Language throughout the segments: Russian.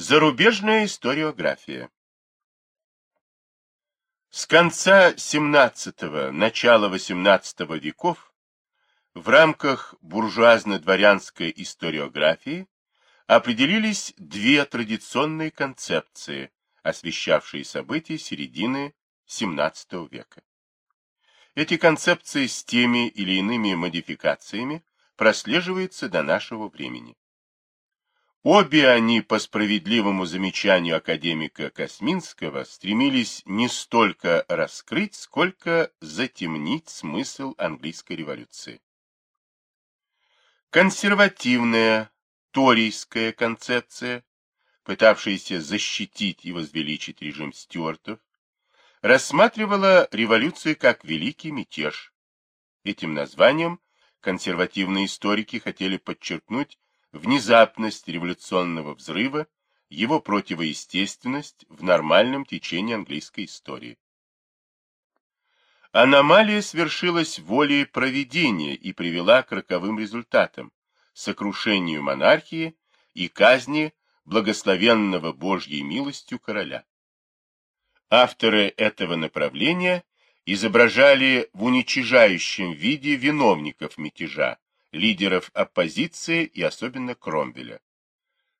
Зарубежная историография С конца XVII – начала XVIII веков в рамках буржуазно-дворянской историографии определились две традиционные концепции, освещавшие события середины XVII века. Эти концепции с теми или иными модификациями прослеживаются до нашего времени. Обе они, по справедливому замечанию академика Косминского, стремились не столько раскрыть, сколько затемнить смысл английской революции. Консервативная, торийская концепция, пытавшаяся защитить и возвеличить режим Стюартов, рассматривала революцию как великий мятеж. Этим названием консервативные историки хотели подчеркнуть внезапность революционного взрыва, его противоестественность в нормальном течении английской истории. Аномалия свершилась волей проведения и привела к роковым результатам, сокрушению монархии и казни благословенного Божьей милостью короля. Авторы этого направления изображали в уничижающем виде виновников мятежа, лидеров оппозиции и особенно Кромвеля.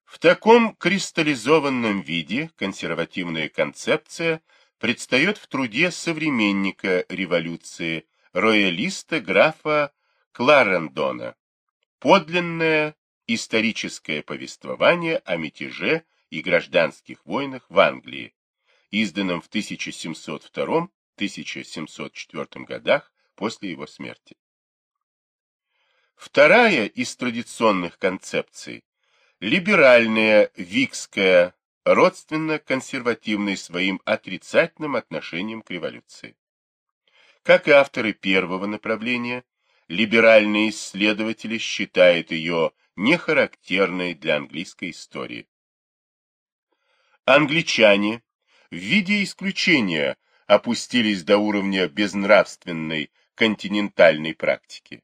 В таком кристаллизованном виде консервативная концепция предстает в труде современника революции, роялиста графа Кларендона. Подлинное историческое повествование о мятеже и гражданских войнах в Англии, изданном в 1702-1704 годах после его смерти. Вторая из традиционных концепций – либеральная, викская, родственно-консервативной своим отрицательным отношением к революции. Как и авторы первого направления, либеральные исследователи считают ее нехарактерной для английской истории. Англичане в виде исключения опустились до уровня безнравственной континентальной практики.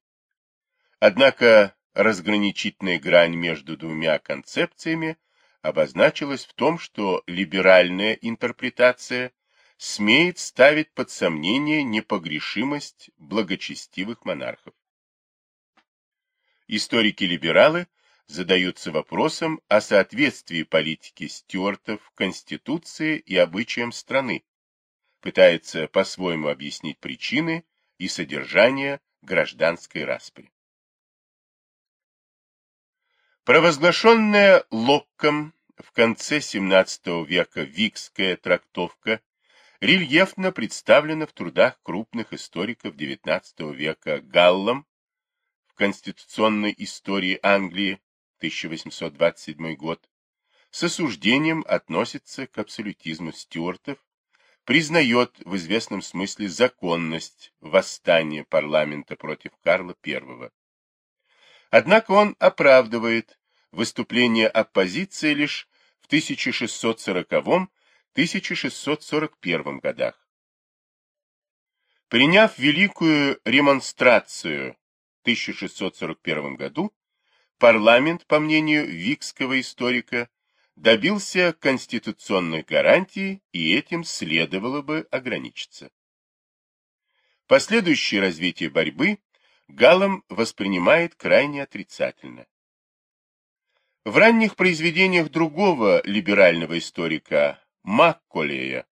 Однако разграничительная грань между двумя концепциями обозначилась в том, что либеральная интерпретация смеет ставить под сомнение непогрешимость благочестивых монархов. Историки-либералы задаются вопросом о соответствии политики Стюартов Конституции и обычаям страны, пытаются по-своему объяснить причины и содержание гражданской распри. Провозглашенная Локком в конце XVII века викская трактовка рельефно представлена в трудах крупных историков XIX века Галлом в Конституционной истории Англии 1827 год, с осуждением относится к абсолютизму стюартов, признает в известном смысле законность восстания парламента против Карла I. Однако он оправдывает выступление оппозиции лишь в 1640-1641 годах. Приняв Великую ремонстрацию в 1641 году, парламент, по мнению викского историка, добился конституционных гарантий, и этим следовало бы ограничиться. Последующее развитие борьбы Галлам воспринимает крайне отрицательно. В ранних произведениях другого либерального историка Макколея,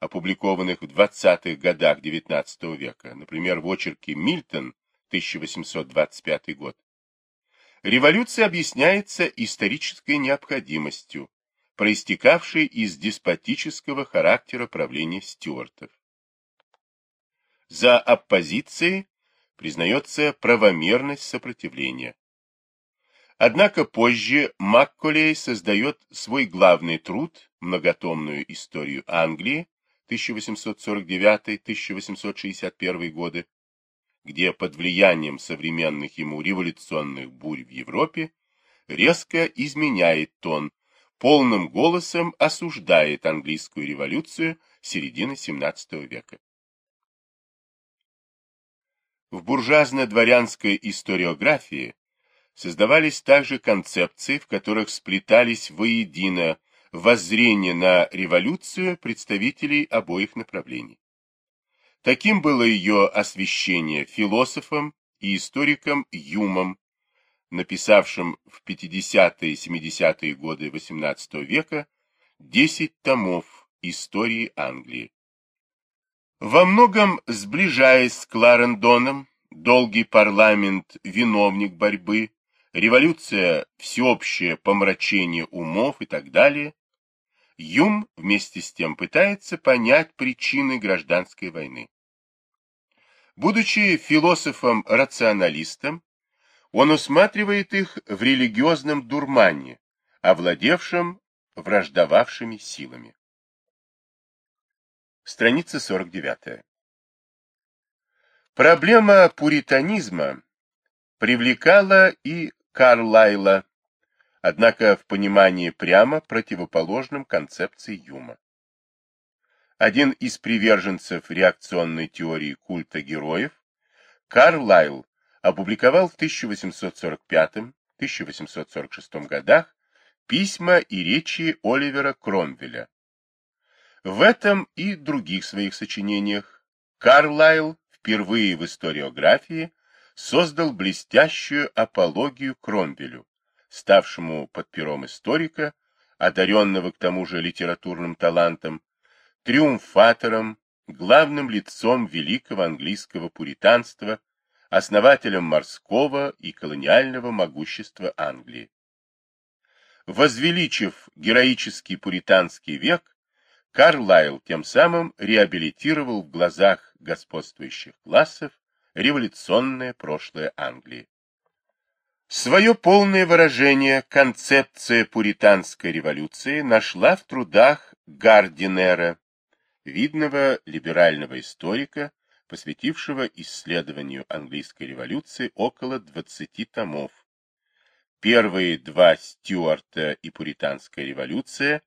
опубликованных в 20-х годах XIX века, например, в очерке «Мильтон» 1825 год, революция объясняется исторической необходимостью, проистекавшей из деспотического характера правления Стюартов. За оппозицией признается правомерность сопротивления. Однако позже Макколей создает свой главный труд, многотомную историю Англии 1849-1861 годы, где под влиянием современных ему революционных бурь в Европе резко изменяет тон, полным голосом осуждает английскую революцию середины XVII века. В буржуазно-дворянской историографии создавались также концепции, в которых сплетались воедино воззрение на революцию представителей обоих направлений. Таким было ее освещение философом и историком Юмом, написавшим в 50-е и 70-е годы XVIII века 10 томов истории Англии. Во многом сближаясь с Кларендоном, долгий парламент – виновник борьбы, революция – всеобщее помрачение умов и так далее, Юм вместе с тем пытается понять причины гражданской войны. Будучи философом-рационалистом, он усматривает их в религиозном дурмане, овладевшем враждовавшими силами. Страница 49. Проблема пуританизма привлекала и Карлайла, однако в понимании прямо противоположном концепции Юма. Один из приверженцев реакционной теории культа героев, Карлайл, опубликовал в 1845-1846 годах письма и речи Оливера Кромвеля. В этом и других своих сочинениях Карлайл впервые в историографии создал блестящую апологию Кромвелю, ставшему под пером историка, одаренного к тому же литературным талантом, триумфатором, главным лицом великого английского пуританства, основателем морского и колониального могущества Англии. Возвеличив героический пуританский век, Карлайл тем самым реабилитировал в глазах господствующих классов революционное прошлое Англии. Свое полное выражение концепция пуританской революции нашла в трудах Гардинера, видного либерального историка, посвятившего исследованию английской революции около 20 томов. Первые два Стюарта и Пуританская революция,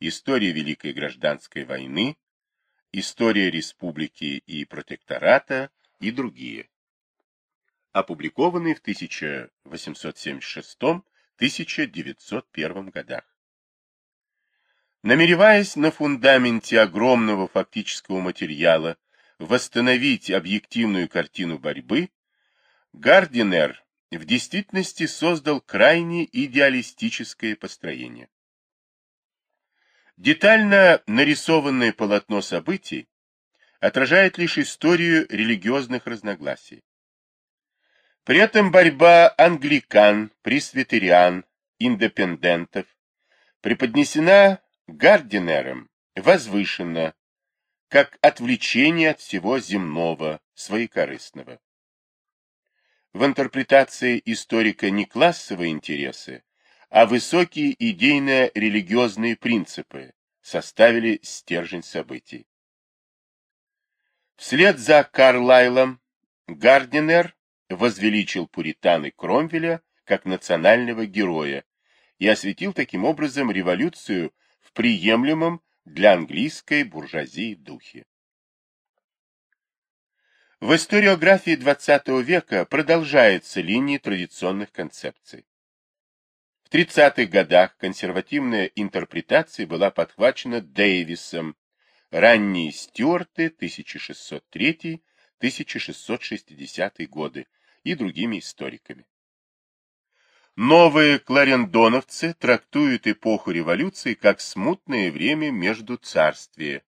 История Великой Гражданской войны, История Республики и Протектората и другие опубликованные в 1876-1901 годах. Намереваясь на фундаменте огромного фактического материала восстановить объективную картину борьбы, Гардинер в действительности создал крайне идеалистическое построение. Детально нарисованное полотно событий отражает лишь историю религиозных разногласий. При этом борьба англикан, пресвитериан, индепендентов преподнесена Гардинером возвышенно, как отвлечение от всего земного, своекорыстного. В интерпретации историка не классовые интересы, а высокие идейно-религиозные принципы составили стержень событий. Вслед за Карлайлом Гардинер возвеличил пуританы Кромвеля как национального героя и осветил таким образом революцию в приемлемом для английской буржуазии духе. В историографии XX века продолжается линия традиционных концепций. В 30-х годах консервативная интерпретация была подхвачена Дэвисом, ранние Стюарты 1603-1660 годы, и другими историками. Новые кларендоновцы трактуют эпоху революции как смутное время между царствия.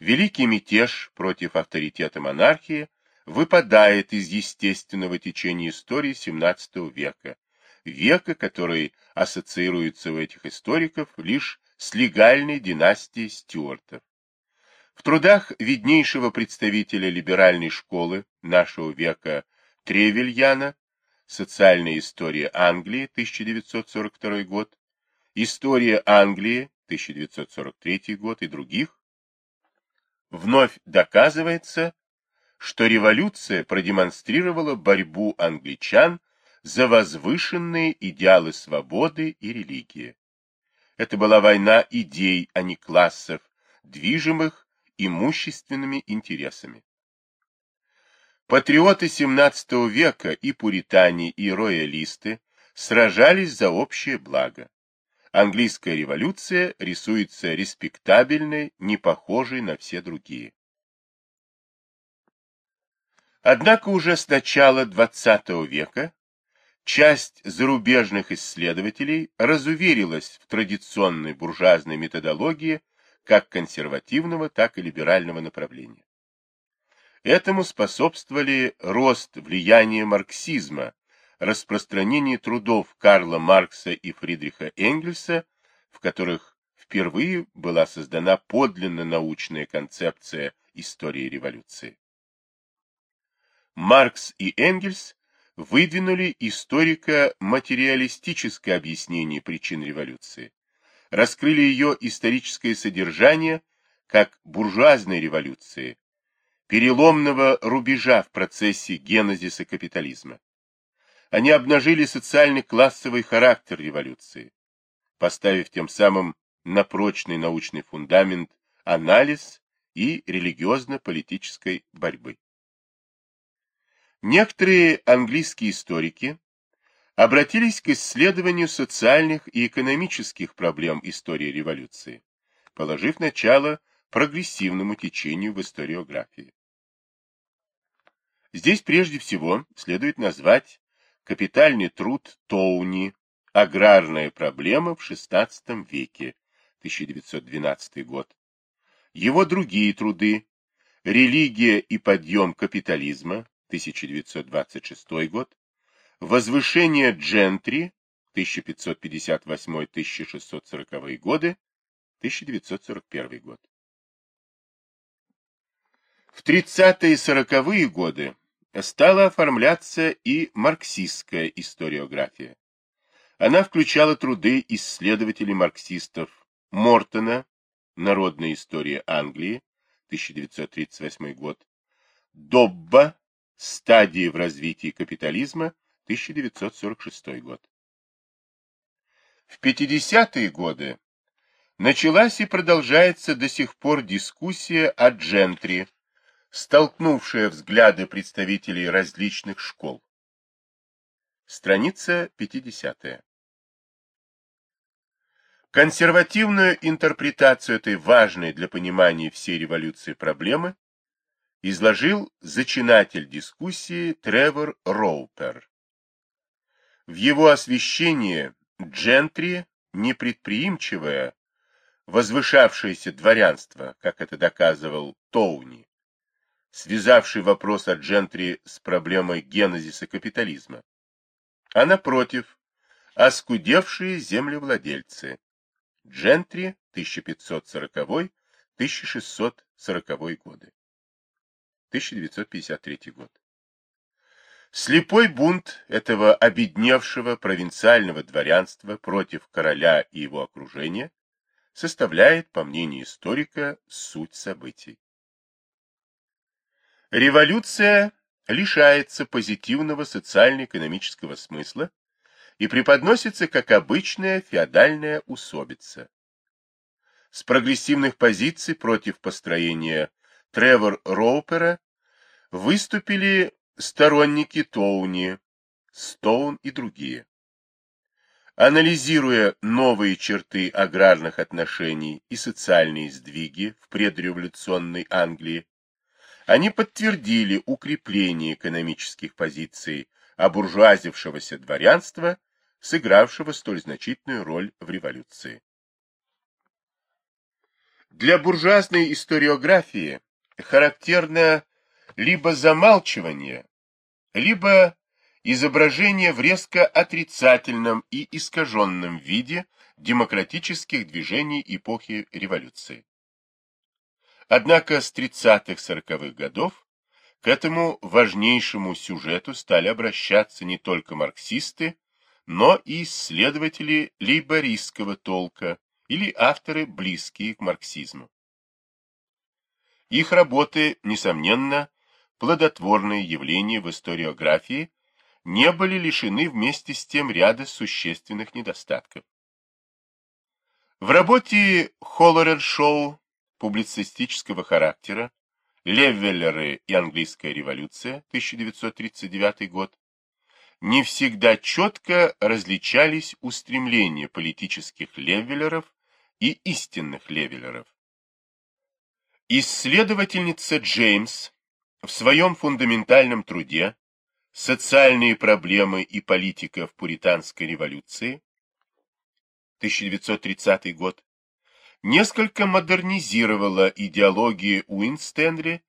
Великий мятеж против авторитета монархии выпадает из естественного течения истории XVII века, века, который ассоциируется у этих историков лишь с легальной династией Стюартов. В трудах виднейшего представителя либеральной школы нашего века Тревельяна, Социальная история Англии, 1942 год, История Англии, 1943 год и других, вновь доказывается, что революция продемонстрировала борьбу англичан за возвышенные идеалы свободы и религии. Это была война идей, а не классов, движимых имущественными интересами. Патриоты XVII века и пуритане, и роялисты сражались за общее благо. английская революция рисуется респектабельной, не похожей на все другие. Однако уже с начала XX века часть зарубежных исследователей разуверилась в традиционной буржуазной методологии как консервативного, так и либерального направления. Этому способствовали рост влияния марксизма, распространение трудов Карла Маркса и Фридриха Энгельса, в которых впервые была создана подлинно научная концепция истории революции. Маркс и Энгельс выдвинули историко-материалистическое объяснение причин революции, раскрыли ее историческое содержание как буржуазной революции, переломного рубежа в процессе генезиса капитализма. Они обнажили социально-классовый характер революции, поставив тем самым на прочный научный фундамент анализ и религиозно-политической борьбы. Некоторые английские историки обратились к исследованию социальных и экономических проблем истории революции, положив начало прогрессивному течению в историографии. Здесь прежде всего следует назвать капитальный труд Тоуни «Аграрная проблема в XVI веке» 1912 год, его другие труды «Религия и подъем капитализма» 1926 год, «Возвышение джентри» 1558-1640 годы, 1941 год. В 30-е и 40-е годы стала оформляться и марксистская историография. Она включала труды исследователей-марксистов Мортона «Народная история Англии» 1938 год, Добба «Стадии в развитии капитализма» 1946 год. В 50-е годы началась и продолжается до сих пор дискуссия о джентри, столкнувшая взгляды представителей различных школ. Страница 50. Консервативную интерпретацию этой важной для понимания всей революции проблемы изложил зачинатель дискуссии Тревор Роупер. В его освещении джентри, непредприимчивое, возвышавшееся дворянство, как это доказывал Тоуни, связавший вопрос о джентри с проблемой генезиса капитализма, а напротив, оскудевшие землевладельцы, джентри 1540-1640 годы. 1953 год. Слепой бунт этого обедневшего провинциального дворянства против короля и его окружения составляет, по мнению историка, суть событий. Революция лишается позитивного социально-экономического смысла и преподносится как обычная феодальная усобица. С прогрессивных позиций против построения Тревор Роупера выступили сторонники Тоуни, Стоун и другие. Анализируя новые черты аграрных отношений и социальные сдвиги в предреволюционной Англии, они подтвердили укрепление экономических позиций обуржуазившегося дворянства, сыгравшего столь значительную роль в революции. Для буржуазной историографии характерно либо замалчивание, либо изображение в резко отрицательном и искаженном виде демократических движений эпохи революции. Однако с 30-40-х годов к этому важнейшему сюжету стали обращаться не только марксисты, но и исследователи лейбористского толка или авторы, близкие к марксизму. Их работы, несомненно, плодотворные явления в историографии, не были лишены вместе с тем ряда существенных недостатков. В работе Холлоред-Шоу публицистического характера «Левеллеры и английская революция» 1939 год не всегда четко различались устремления политических левелеров и истинных левелеров. Исследовательница Джеймс в своем фундаментальном труде «Социальные проблемы и политика в пуританской революции» 1930 год несколько модернизировала идеологию Уинстенли,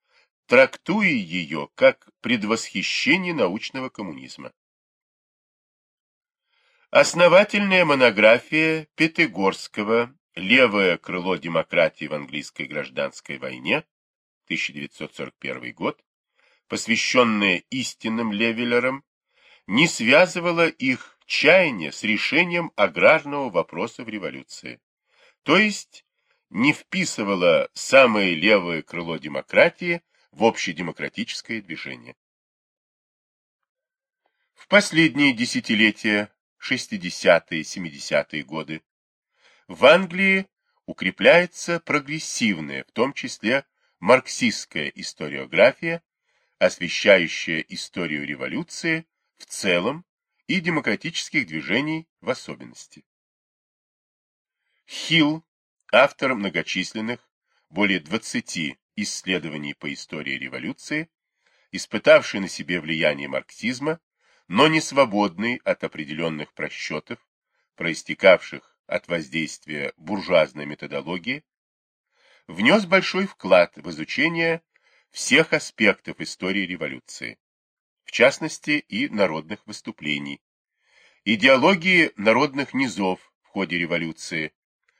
трактуя ее как предвосхищение научного коммунизма. Основательная монография Пятигорского Левое крыло демократии в английской гражданской войне, 1941 год, посвященное истинным левелерам, не связывало их чаяние с решением аграрного вопроса в революции, то есть не вписывало самое левое крыло демократии в общедемократическое движение. В последние десятилетия, 60-е, 70-е годы, в Англии укрепляется прогрессивная, в том числе марксистская историография, освещающая историю революции в целом и демократических движений в особенности. Хилл, автор многочисленных, более 20 исследований по истории революции, испытавший на себе влияние марксизма, но не свободный от определенных просчетов, проистекавших от воздействия буржуазной методологии, внес большой вклад в изучение всех аспектов истории революции, в частности и народных выступлений, идеологии народных низов в ходе революции,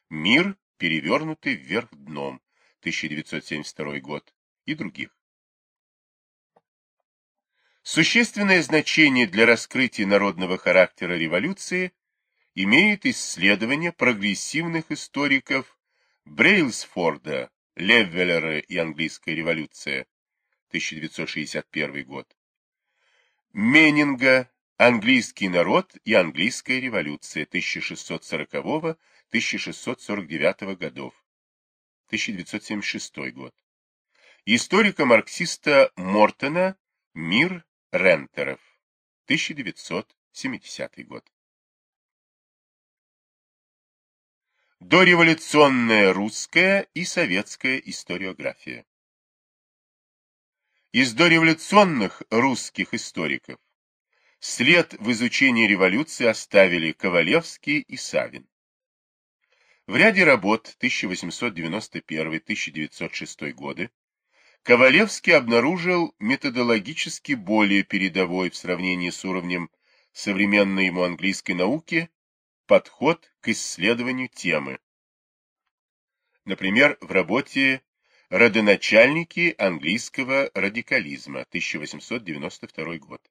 мир, перевернутый вверх дном, 1972 год, и других. Существенное значение для раскрытия народного характера революции имеет исследование прогрессивных историков Брейлсфорда, Леввеллера и Английская революция, 1961 год, Меннинга, Английский народ и Английская революция 1640-1649 годов, 1976 год, историка-марксиста Мортона Мир Рентеров, 1970 год. Дореволюционная русская и советская историография. Из дореволюционных русских историков след в изучении революции оставили Ковалевский и Савин. В ряде работ 1891-1906 годы Ковалевский обнаружил методологически более передовой в сравнении с уровнем современной ему английской науки подход к исследованию темы. Например, в работе «Родоначальники английского радикализма» 1892 год.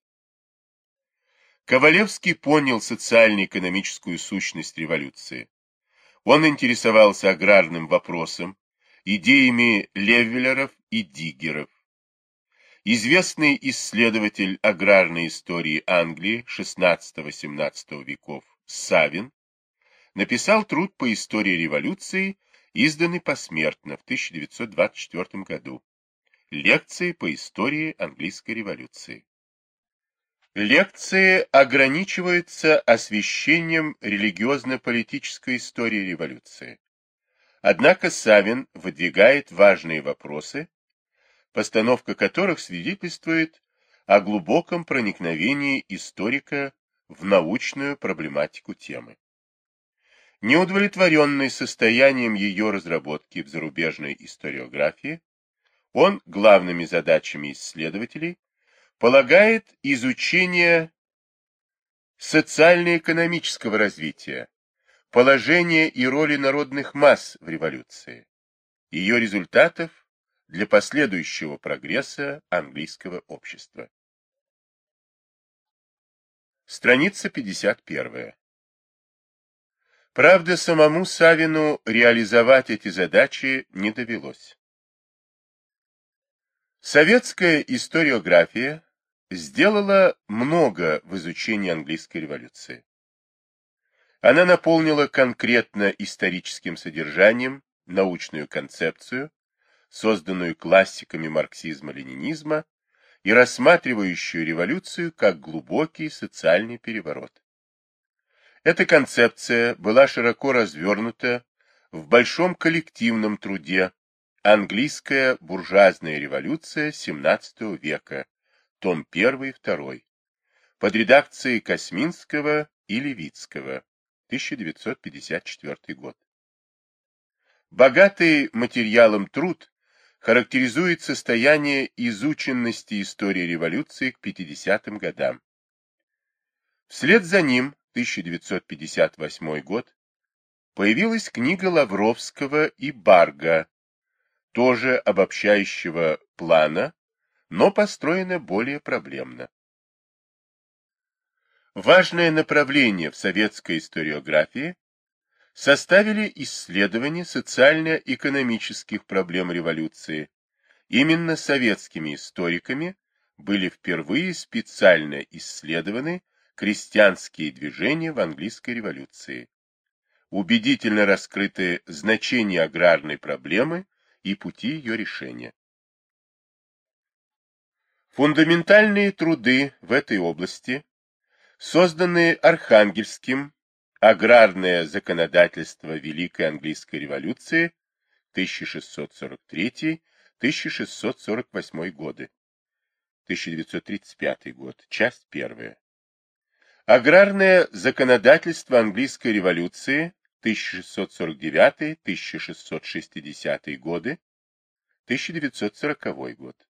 Ковалевский понял социально-экономическую сущность революции. Он интересовался аграрным вопросом, идеями Левелеров и Диггеров. Известный исследователь аграрной истории Англии XVI-XVII веков Савин написал труд по истории революции, изданный посмертно в 1924 году. Лекции по истории английской революции. Лекции ограничиваются освещением религиозно-политической истории революции. Однако Савин выдвигает важные вопросы, постановка которых свидетельствует о глубоком проникновении историка в научную проблематику темы. Неудовлетворенный состоянием ее разработки в зарубежной историографии, он главными задачами исследователей полагает изучение социально-экономического развития, положения и роли народных масс в революции, ее результатов для последующего прогресса английского общества. Страница 51. Правда, самому Савину реализовать эти задачи не довелось. Советская историография сделала много в изучении английской революции. Она наполнила конкретно историческим содержанием научную концепцию, созданную классиками марксизма-ленинизма и рассматривающую революцию как глубокий социальный переворот. Эта концепция была широко развернута в большом коллективном труде «Английская буржуазная революция XVII века», том 1-2, под редакцией Косминского и Левицкого, 1954 год. Богатый материалом труд характеризует состояние изученности истории революции к 50-м годам. Вслед за ним, 1958 год, появилась книга Лавровского и Барга, тоже обобщающего плана, но построена более проблемно. Важное направление в советской историографии составили исследования социально-экономических проблем революции. Именно советскими историками были впервые специально исследованы крестьянские движения в английской революции. Убедительно раскрыты значение аграрной проблемы и пути ее решения. Фундаментальные труды в этой области, созданные Архангельским Аграрное законодательство Великой Английской революции 1643-1648 годы. 1935 год. Часть первая. Аграрное законодательство Английской революции 1649-1660 годы. 1940 год.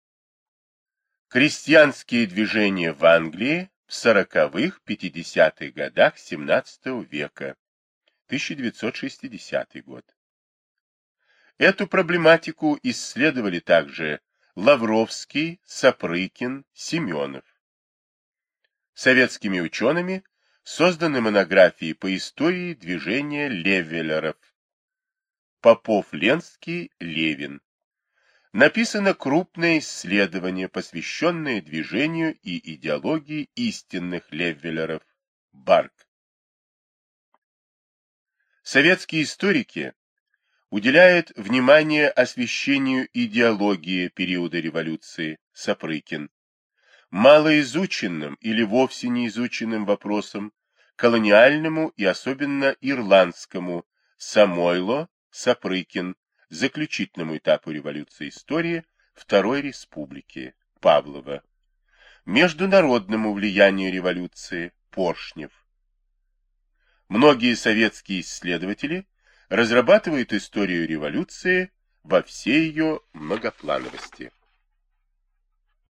Крестьянские движения в Англии в 40-х-50-х годах XVII века, 1960 год. Эту проблематику исследовали также Лавровский, Сапрыкин, Семенов. Советскими учеными созданы монографии по истории движения левелеров. Попов-Ленский, Левин написано крупное исследование, посвященное движению и идеологии истинных левелеров Барк. Советские историки уделяют внимание освещению идеологии периода революции Сапрыкин, малоизученным или вовсе неизученным вопросам, колониальному и особенно ирландскому Самойло Сапрыкин заключительному этапу революции истории Второй Республики Павлова, международному влиянию революции Поршнев. Многие советские исследователи разрабатывают историю революции во всей ее многоплановости.